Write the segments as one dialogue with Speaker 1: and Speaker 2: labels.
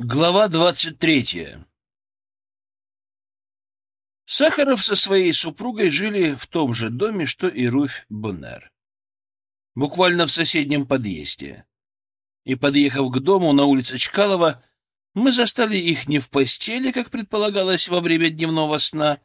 Speaker 1: Глава двадцать третья Сахаров со своей супругой жили в том же доме, что и Руфь Боннер. Буквально в соседнем подъезде. И, подъехав к дому на улице Чкалова, мы застали их не в постели, как предполагалось во время дневного сна.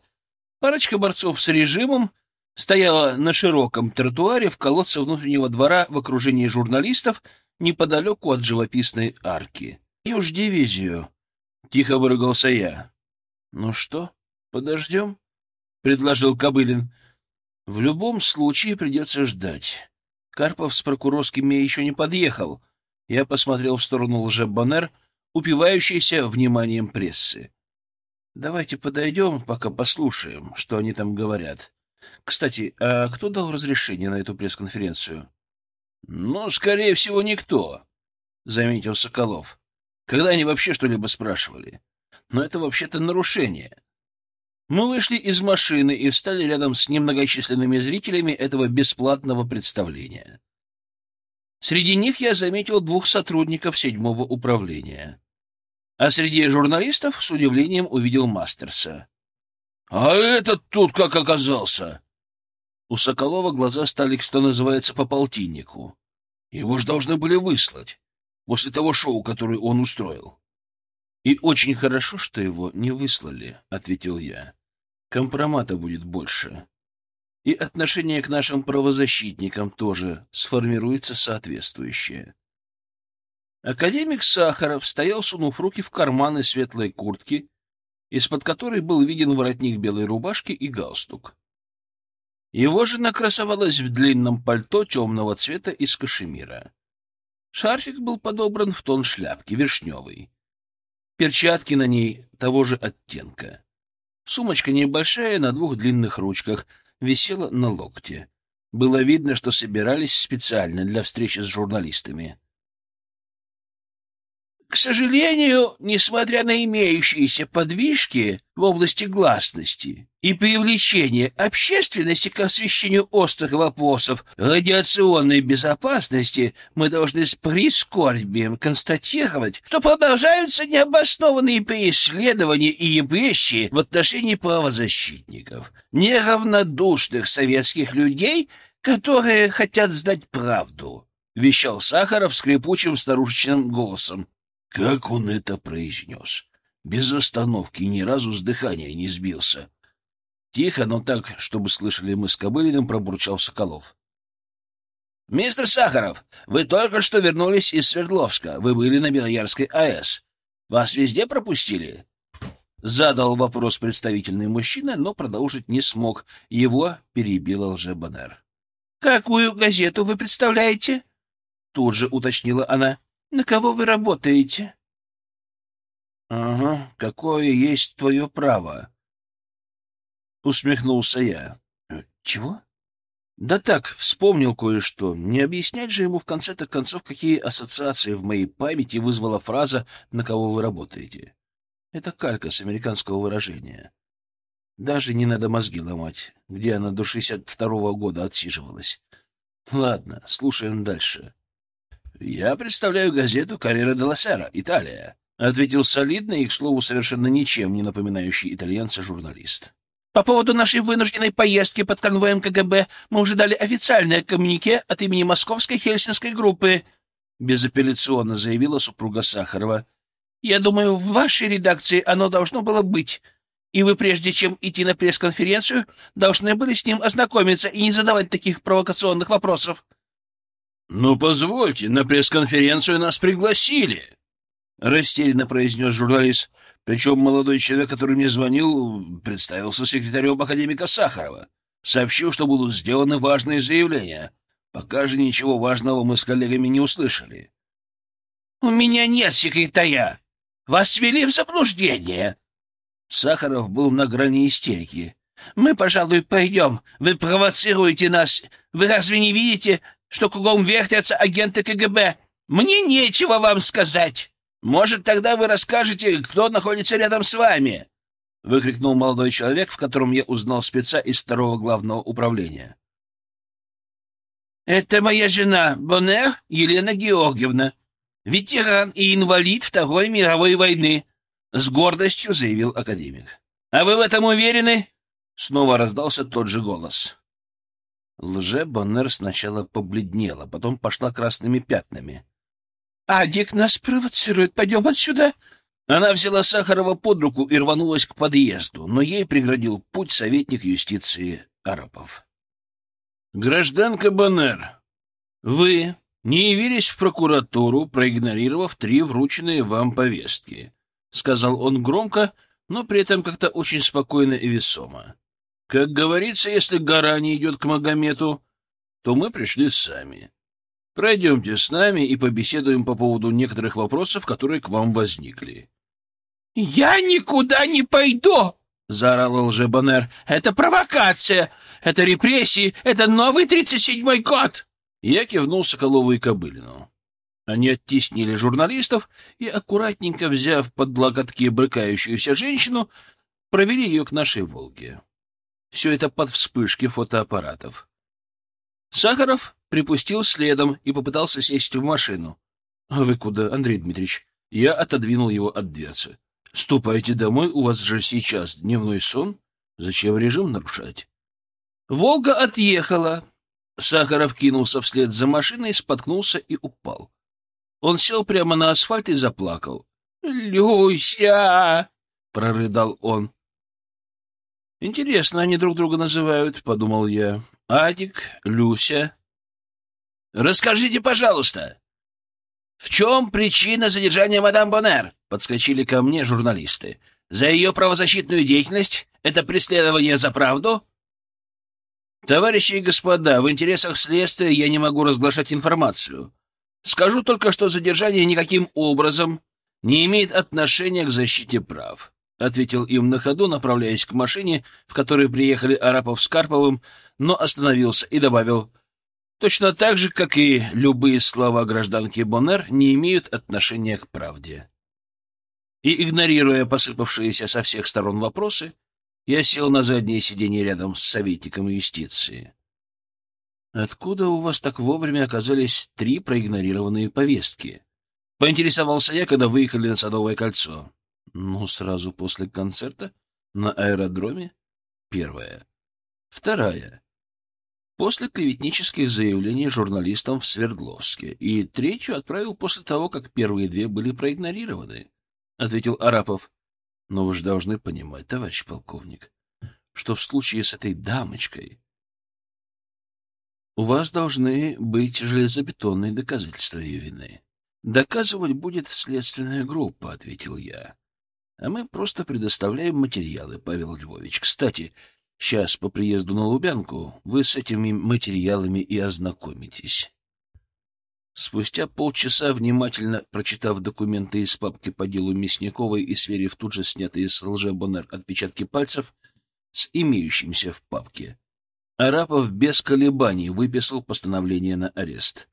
Speaker 1: Парочка борцов с режимом стояла на широком тротуаре в колодце внутреннего двора в окружении журналистов неподалеку от живописной арки. — уж дивизию, — тихо выругался я. — Ну что, подождем? — предложил Кобылин. — В любом случае придется ждать. Карпов с прокурорскими еще не подъехал. Я посмотрел в сторону лжебанер, упивающийся вниманием прессы. Давайте подойдем, пока послушаем, что они там говорят. Кстати, а кто дал разрешение на эту пресс-конференцию? — Ну, скорее всего, никто, — заметил Соколов. Когда они вообще что-либо спрашивали? Но это вообще-то нарушение. Мы вышли из машины и встали рядом с немногочисленными зрителями этого бесплатного представления. Среди них я заметил двух сотрудников седьмого управления. А среди журналистов с удивлением увидел Мастерса. — А этот тут как оказался? У Соколова глаза стали, что называется, по полтиннику. Его ж должны были выслать после того шоу, которое он устроил. — И очень хорошо, что его не выслали, — ответил я. — Компромата будет больше. И отношение к нашим правозащитникам тоже сформируется соответствующее. Академик Сахаров стоял, сунув руки в карманы светлой куртки, из-под которой был виден воротник белой рубашки и галстук. Его жена красовалась в длинном пальто темного цвета из кашемира. Шарфик был подобран в тон шляпки, вишневый. Перчатки на ней того же оттенка. Сумочка небольшая, на двух длинных ручках, висела на локте. Было видно, что собирались специально для встречи с журналистами. К сожалению, несмотря на имеющиеся подвижки в области гласности и привлечения общественности к освещению острых вопросов радиационной безопасности, мы должны с прискорбием констатировать, что продолжаются необоснованные преследования и репрессии в отношении правозащитников, неравнодушных советских людей, которые хотят знать правду. — вещал Сахаров скрипучим старушечным голосом. Как он это произнес? Без остановки ни разу с дыхания не сбился. Тихо, но так, чтобы слышали мы с Кобылиным, пробурчал Соколов. — Мистер Сахаров, вы только что вернулись из Свердловска. Вы были на Белоярской АЭС. Вас везде пропустили? Задал вопрос представительный мужчина, но продолжить не смог. Его перебила лжебанер. — Какую газету вы представляете? Тут же уточнила она. На кого вы работаете? — Ага, какое есть твое право? — усмехнулся я. «Э, — Чего? — Да так, вспомнил кое-что. Не объяснять же ему в конце-то концов, какие ассоциации в моей памяти вызвала фраза «на кого вы работаете». Это калька с американского выражения. Даже не надо мозги ломать, где она до 62-го года отсиживалась. Ладно, слушаем дальше. «Я представляю газету «Карьера де Сера», Италия», — ответил солидный и, к слову, совершенно ничем не напоминающий итальянца журналист. «По поводу нашей вынужденной поездки под конвоем КГБ мы уже дали официальное коммюнике от имени Московской Хельсинской группы», — безапелляционно заявила супруга Сахарова. «Я думаю, в вашей редакции оно должно было быть, и вы, прежде чем идти на пресс-конференцию, должны были с ним ознакомиться и не задавать таких провокационных вопросов». «Ну, позвольте, на пресс-конференцию нас пригласили», — растерянно произнес журналист. Причем молодой человек, который мне звонил, представился секретарем академика Сахарова. Сообщил, что будут сделаны важные заявления. Пока же ничего важного мы с коллегами не услышали. «У меня нет секретаря! Вас ввели в заблуждение!» Сахаров был на грани истерики. «Мы, пожалуй, пойдем. Вы провоцируете нас. Вы разве не видите, что кругом вертятся агенты КГБ. Мне нечего вам сказать. Может, тогда вы расскажете, кто находится рядом с вами?» — выкрикнул молодой человек, в котором я узнал спеца из второго главного управления. «Это моя жена, Бонер Елена Георгиевна», ветеран и инвалид Второй мировой войны, — с гордостью заявил академик. — А вы в этом уверены? Снова раздался тот же голос. Лже-Боннер сначала побледнела, потом пошла красными пятнами. — Адик нас провоцирует. Пойдем отсюда. Она взяла Сахарова под руку и рванулась к подъезду, но ей преградил путь советник юстиции Арапов. — Гражданка Боннер, вы не явились в прокуратуру, проигнорировав три врученные вам повестки, — сказал он громко, но при этом как-то очень спокойно и весомо. Как говорится, если гора не идет к Магомету, то мы пришли сами. Пройдемте с нами и побеседуем по поводу некоторых вопросов, которые к вам возникли. — Я никуда не пойду! — заорал лжебанер. — Это провокация! Это репрессии! Это новый тридцать седьмой год! Я кивнул Соколову и Кобылину. Они оттеснили журналистов и, аккуратненько взяв под локотки брыкающуюся женщину, провели ее к нашей «Волге». Все это под вспышки фотоаппаратов. Сахаров припустил следом и попытался сесть в машину. — А вы куда, Андрей Дмитриевич? Я отодвинул его от дверцы. — Ступайте домой, у вас же сейчас дневной сон. Зачем режим нарушать? Волга отъехала. Сахаров кинулся вслед за машиной, споткнулся и упал. Он сел прямо на асфальт и заплакал. «Люся!» — прорыдал он. Интересно, они друг друга называют, — подумал я. Адик, Люся. Расскажите, пожалуйста, в чем причина задержания мадам Боннер? Подскочили ко мне журналисты. За ее правозащитную деятельность? Это преследование за правду? Товарищи и господа, в интересах следствия я не могу разглашать информацию. Скажу только, что задержание никаким образом не имеет отношения к защите прав. — ответил им на ходу, направляясь к машине, в которой приехали Арапов с Карповым, но остановился и добавил, точно так же, как и любые слова гражданки Боннер, не имеют отношения к правде. И, игнорируя посыпавшиеся со всех сторон вопросы, я сел на заднее сиденье рядом с советником юстиции. «Откуда у вас так вовремя оказались три проигнорированные повестки?» — поинтересовался я, когда выехали на Садовое кольцо. Ну, сразу после концерта на аэродроме? Первая. Вторая. После клеветнических заявлений журналистам в Свердловске. И третью отправил после того, как первые две были проигнорированы, — ответил Арапов. Но вы же должны понимать, товарищ полковник, что в случае с этой дамочкой у вас должны быть железобетонные доказательства ее вины. Доказывать будет следственная группа, — ответил я. А мы просто предоставляем материалы, Павел Львович. Кстати, сейчас по приезду на Лубянку вы с этими материалами и ознакомитесь. Спустя полчаса, внимательно прочитав документы из папки по делу Мясниковой и сверив тут же снятые с лже-боннер отпечатки пальцев с имеющимся в папке, Арапов без колебаний выписал постановление на арест.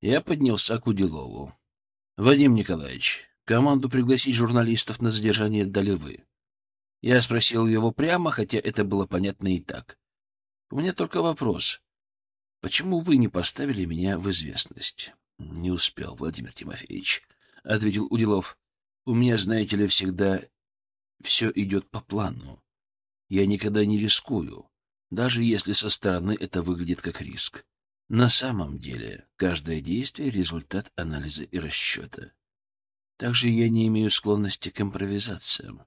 Speaker 1: Я поднялся к Уделову. — Вадим Николаевич, Команду пригласить журналистов на задержание дали. Я спросил его прямо, хотя это было понятно и так. У меня только вопрос. Почему вы не поставили меня в известность? Не успел, Владимир Тимофеевич, — ответил Уделов. У меня, знаете ли, всегда все идет по плану. Я никогда не рискую, даже если со стороны это выглядит как риск. На самом деле, каждое действие — результат анализа и расчета. Также я не имею склонности к импровизациям.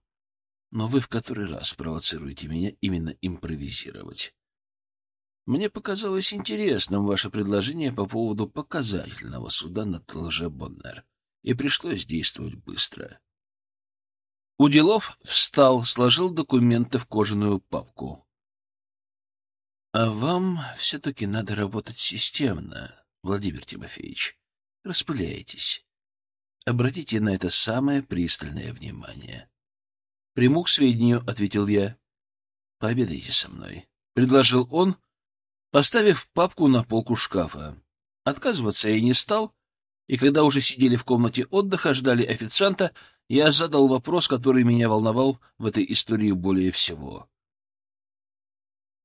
Speaker 1: Но вы в который раз провоцируете меня именно импровизировать. Мне показалось интересным ваше предложение по поводу показательного суда над лже-Боннер, и пришлось действовать быстро. Уделов встал, сложил документы в кожаную папку. — А вам все-таки надо работать системно, Владимир Тимофеевич. Распыляйтесь. Обратите на это самое пристальное внимание. — Приму к сведению, — ответил я. — Пообедайте со мной, — предложил он, поставив папку на полку шкафа. Отказываться я не стал, и когда уже сидели в комнате отдыха, ждали официанта, я задал вопрос, который меня волновал в этой истории более всего.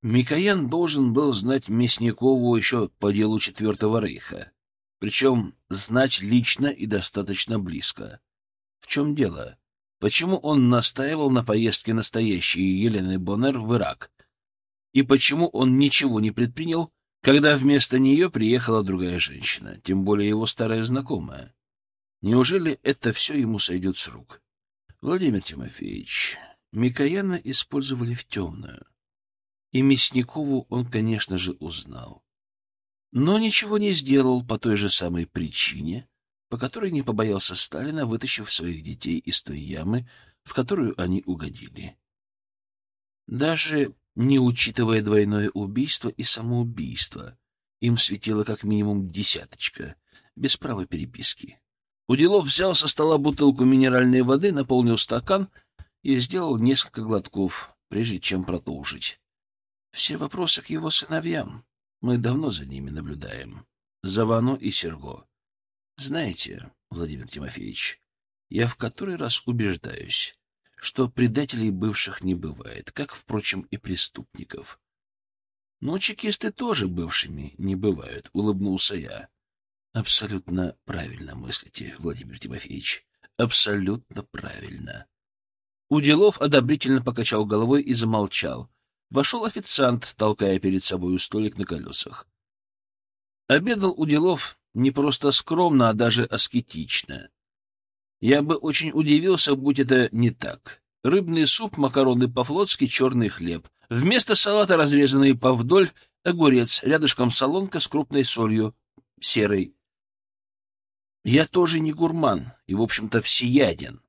Speaker 1: Микоян должен был знать Мясникову еще по делу Четвертого Рейха. Причем знать лично и достаточно близко. В чем дело? Почему он настаивал на поездке настоящей Елены Боннер в Ирак? И почему он ничего не предпринял, когда вместо нее приехала другая женщина, тем более его старая знакомая? Неужели это все ему сойдет с рук? Владимир Тимофеевич, Микояна использовали в темную. И Мясникову он, конечно же, узнал. Но ничего не сделал по той же самой причине, по которой не побоялся Сталина, вытащив своих детей из той ямы, в которую они угодили. Даже не учитывая двойное убийство и самоубийство, им светило как минимум десяточка, без права переписки. Уделов взял со стола бутылку минеральной воды, наполнил стакан и сделал несколько глотков, прежде чем продолжить. Все вопросы к его сыновьям. Мы давно за ними наблюдаем. За Вано и Серго. Знаете, Владимир Тимофеевич, я в который раз убеждаюсь, что предателей бывших не бывает, как, впрочем, и преступников. Но чекисты тоже бывшими не бывают, — улыбнулся я. Абсолютно правильно мыслите, Владимир Тимофеевич. Абсолютно правильно. Уделов одобрительно покачал головой и замолчал. Вошел официант, толкая перед собой столик на колесах. Обедал Уделов не просто скромно, а даже аскетично. Я бы очень удивился, будь это не так. Рыбный суп, макароны по-флотски, черный хлеб. Вместо салата разрезанный повдоль огурец, рядышком солонка с крупной солью, серой. Я тоже не гурман и, в общем-то, всеяден.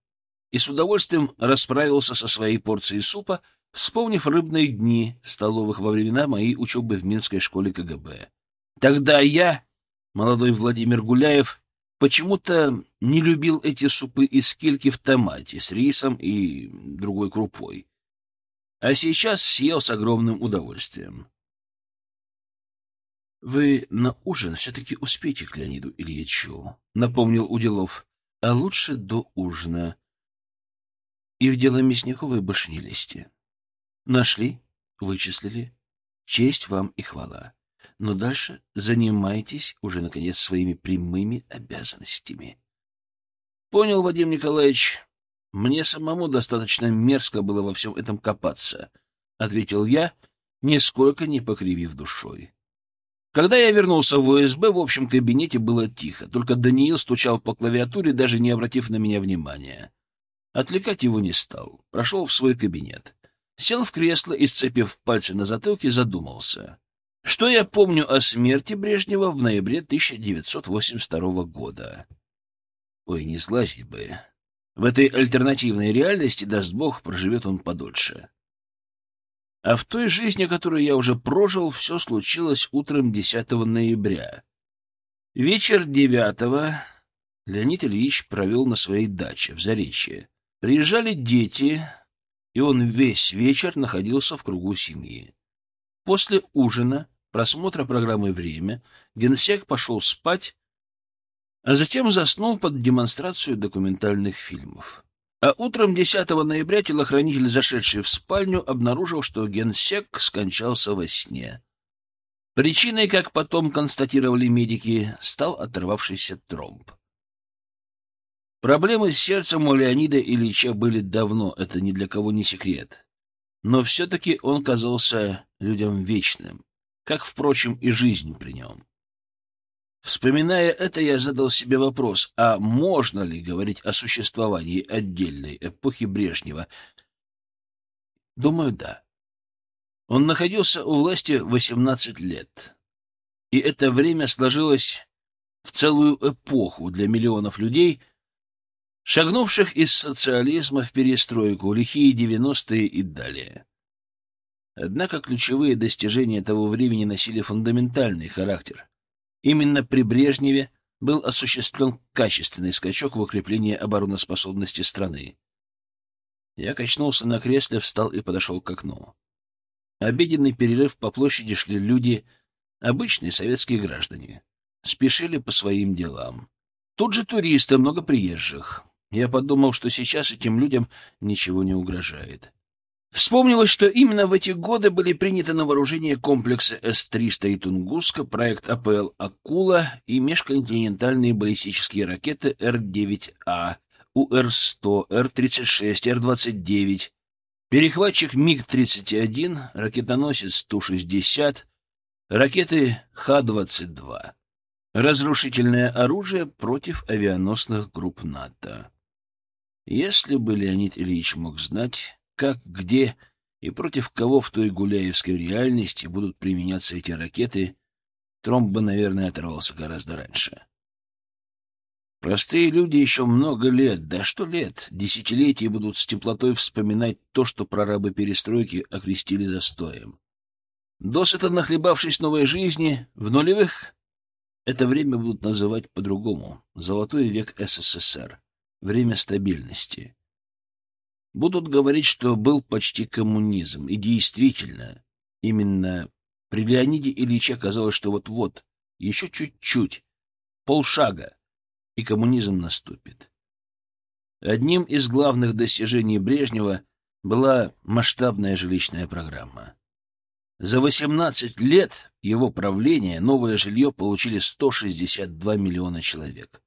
Speaker 1: И с удовольствием расправился со своей порцией супа, вспомнив рыбные дни столовых во времена моей учебы в Минской школе КГБ. Тогда я молодой Владимир Гуляев, почему-то не любил эти супы из кильки в томате с рисом и другой крупой. А сейчас съел с огромным удовольствием. — Вы на ужин все-таки успейте к Леониду Ильичу, — напомнил Уделов. — А лучше до ужина. И в дело Мясниковой больше не лезьте. Нашли, вычислили. Честь вам и хвала. Но дальше занимайтесь уже, наконец, своими прямыми обязанностями. Понял, Вадим Николаевич. Мне самому достаточно мерзко было во всем этом копаться, — ответил я, нисколько не покривив душой. Когда я вернулся в ОСБ, в общем кабинете было тихо, только Даниил стучал по клавиатуре, даже не обратив на меня внимания. Отвлекать его не стал, прошел в свой кабинет. Сел в кресло и, сцепив пальцы на затылке, задумался. Что я помню о смерти Брежнева в ноябре 1982 года? Ой, не слазить бы. В этой альтернативной реальности, даст Бог, проживет он подольше. А в той жизни, которую я уже прожил, все случилось утром 10 ноября. Вечер 9 Леонид Ильич провел на своей даче в Заречье. Приезжали дети, и он весь вечер находился в кругу семьи. После ужина просмотра программы «Время» генсек пошел спать, а затем заснул под демонстрацию документальных фильмов. А утром 10 ноября телохранитель, зашедший в спальню, обнаружил, что генсек скончался во сне. Причиной, как потом констатировали медики, стал оторвавшийся тромб. Проблемы с сердцем у Леонида Ильича были давно, это ни для кого не секрет. Но все-таки он казался людям вечным как, впрочем, и жизнь при нем. Вспоминая это, я задал себе вопрос, а можно ли говорить о существовании отдельной эпохи Брежнева? Думаю, да. Он находился у власти 18 лет, и это время сложилось в целую эпоху для миллионов людей, шагнувших из социализма в перестройку, лихие девяностые и далее. Однако ключевые достижения того времени носили фундаментальный характер. Именно при Брежневе был осуществлен качественный скачок в укреплении обороноспособности страны. Я качнулся на кресле, встал и подошел к окну. Обеденный перерыв по площади шли люди, обычные советские граждане. Спешили по своим делам. Тут же туристы, много приезжих. Я подумал, что сейчас этим людям ничего не угрожает. Вспомнилось, что именно в эти годы были приняты на вооружение комплексы С-300 и Тунгуска, проект АПЛ «Акула» и межконтинентальные баллистические ракеты Р-9А, УР-100, Р-36, Р-29, перехватчик МиГ-31, ракетоносец Ту-60, ракеты Х-22. Разрушительное оружие против авианосных групп НАТО. Если бы Леонид Ильич мог знать, как, где и против кого в той гуляевской реальности будут применяться эти ракеты, Тромб бы, наверное, оторвался гораздо раньше. Простые люди еще много лет, да что лет, десятилетия будут с теплотой вспоминать то, что прорабы перестройки окрестили застоем. Досыта нахлебавшись новой жизни, в нулевых это время будут называть по-другому — «Золотой век СССР», время стабильности. Будут говорить, что был почти коммунизм. И действительно, именно при Леониде Ильиче казалось, что вот-вот, еще чуть-чуть, полшага, и коммунизм наступит. Одним из главных достижений Брежнева была масштабная жилищная программа. За 18 лет его правления новое жилье получили 162 миллиона человек.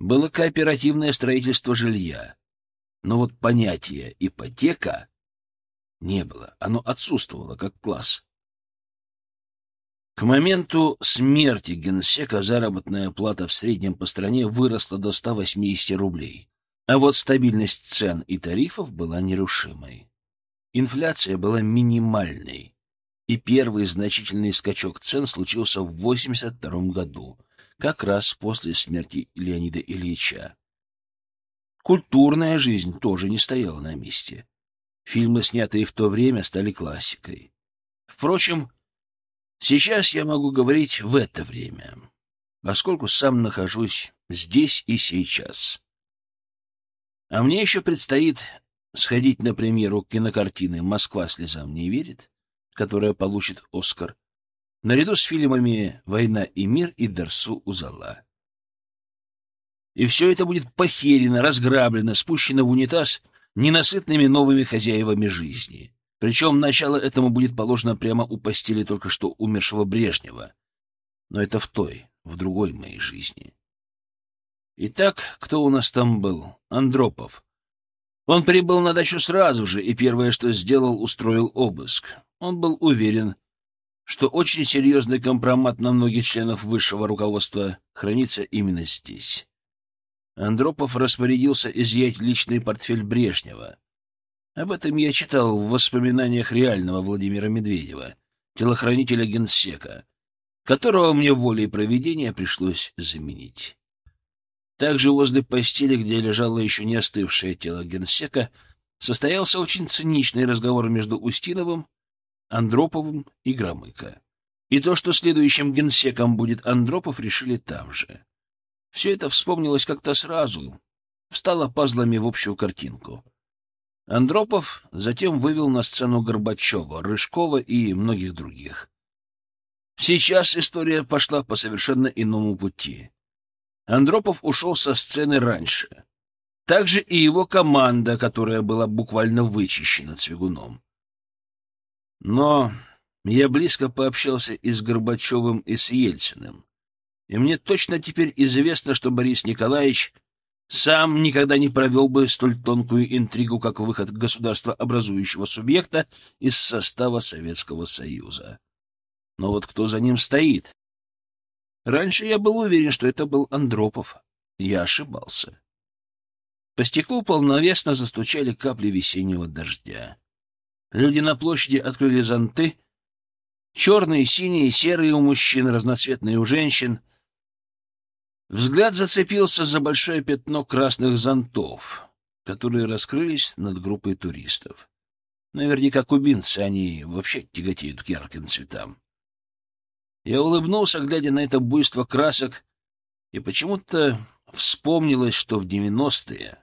Speaker 1: Было кооперативное строительство жилья, но вот понятия «ипотека» не было, оно отсутствовало как класс. К моменту смерти генсека заработная плата в среднем по стране выросла до 180 рублей, а вот стабильность цен и тарифов была нерушимой. Инфляция была минимальной, и первый значительный скачок цен случился в 1982 году, как раз после смерти Леонида Ильича. Культурная жизнь тоже не стояла на месте. Фильмы, снятые в то время, стали классикой. Впрочем, сейчас я могу говорить в это время, поскольку сам нахожусь здесь и сейчас. А мне еще предстоит сходить на премьеру кинокартины «Москва слезам не верит», которая получит «Оскар», наряду с фильмами «Война и мир» и «Дарсу Узала». И все это будет похерено, разграблено, спущено в унитаз ненасытными новыми хозяевами жизни. Причем начало этому будет положено прямо у постели только что умершего Брежнева. Но это в той, в другой моей жизни. Итак, кто у нас там был? Андропов. Он прибыл на дачу сразу же, и первое, что сделал, устроил обыск. Он был уверен, что очень серьезный компромат на многих членов высшего руководства хранится именно здесь. Андропов распорядился изъять личный портфель Брежнева. Об этом я читал в воспоминаниях реального Владимира Медведева, телохранителя генсека, которого мне волей проведения пришлось заменить. Также возле постели, где лежало еще не остывшее тело генсека, состоялся очень циничный разговор между Устиновым, Андроповым и Громыко. И то, что следующим генсеком будет Андропов, решили там же. Все это вспомнилось как-то сразу, встало пазлами в общую картинку. Андропов затем вывел на сцену Горбачева, Рыжкова и многих других. Сейчас история пошла по совершенно иному пути. Андропов ушел со сцены раньше. Также и его команда, которая была буквально вычищена Цвигуном. Но я близко пообщался и с Горбачевым, и с Ельциным и мне точно теперь известно, что Борис Николаевич сам никогда не провел бы столь тонкую интригу, как выход государства образующего субъекта из состава Советского Союза. Но вот кто за ним стоит? Раньше я был уверен, что это был Андропов. Я ошибался. По стеклу полновесно застучали капли весеннего дождя. Люди на площади открыли зонты. Черные, синие, серые у мужчин, разноцветные у женщин — Взгляд зацепился за большое пятно красных зонтов, которые раскрылись над группой туристов. Наверняка кубинцы, они вообще тяготеют к ярким цветам. Я улыбнулся, глядя на это буйство красок, и почему-то вспомнилось, что в девяностые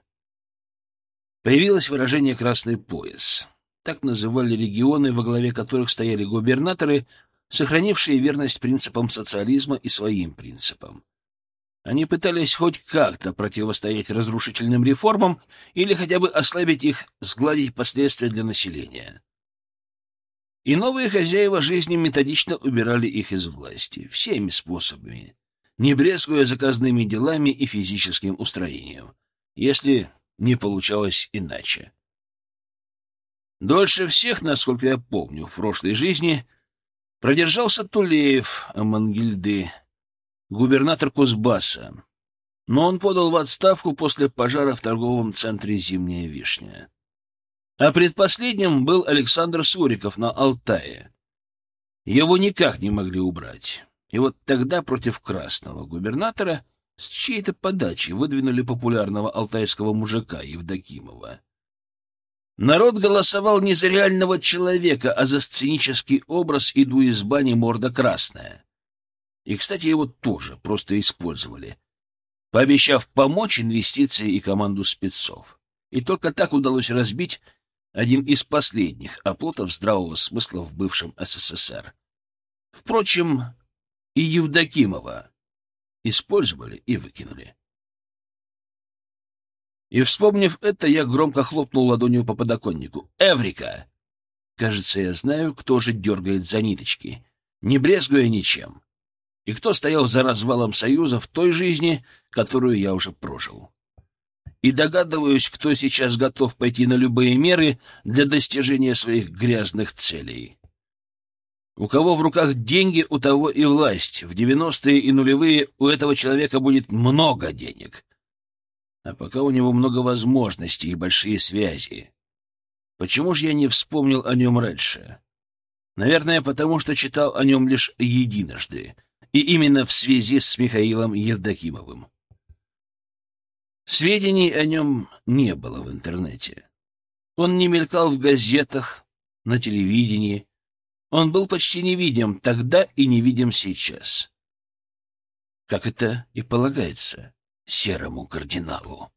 Speaker 1: появилось выражение «красный пояс». Так называли регионы, во главе которых стояли губернаторы, сохранившие верность принципам социализма и своим принципам. Они пытались хоть как-то противостоять разрушительным реформам или хотя бы ослабить их, сгладить последствия для населения. И новые хозяева жизни методично убирали их из власти, всеми способами, не брезгуя заказными делами и физическим устроением, если не получалось иначе. Дольше всех, насколько я помню, в прошлой жизни продержался Тулеев Амангильды, губернатор Кузбасса, но он подал в отставку после пожара в торговом центре «Зимняя вишня». А предпоследним был Александр Суриков на Алтае. Его никак не могли убрать. И вот тогда против красного губернатора с чьей-то подачи выдвинули популярного алтайского мужика Евдокимова. Народ голосовал не за реального человека, а за сценический образ «Иду из бани, морда красная». И, кстати, его тоже просто использовали, пообещав помочь инвестиции и команду спецов. И только так удалось разбить один из последних оплотов здравого смысла в бывшем СССР. Впрочем, и Евдокимова использовали и выкинули. И, вспомнив это, я громко хлопнул ладонью по подоконнику. «Эврика!» Кажется, я знаю, кто же дергает за ниточки, не брезгуя ничем, и кто стоял за развалом Союза в той жизни, которую я уже прожил. И догадываюсь, кто сейчас готов пойти на любые меры для достижения своих грязных целей. У кого в руках деньги, у того и власть. В девяностые и нулевые у этого человека будет много денег — а пока у него много возможностей и большие связи. Почему же я не вспомнил о нем раньше? Наверное, потому что читал о нем лишь единожды, и именно в связи с Михаилом Евдокимовым. Сведений о нем не было в интернете. Он не мелькал в газетах, на телевидении. Он был почти невидим тогда и невидим сейчас. Как это и полагается серому кардиналу.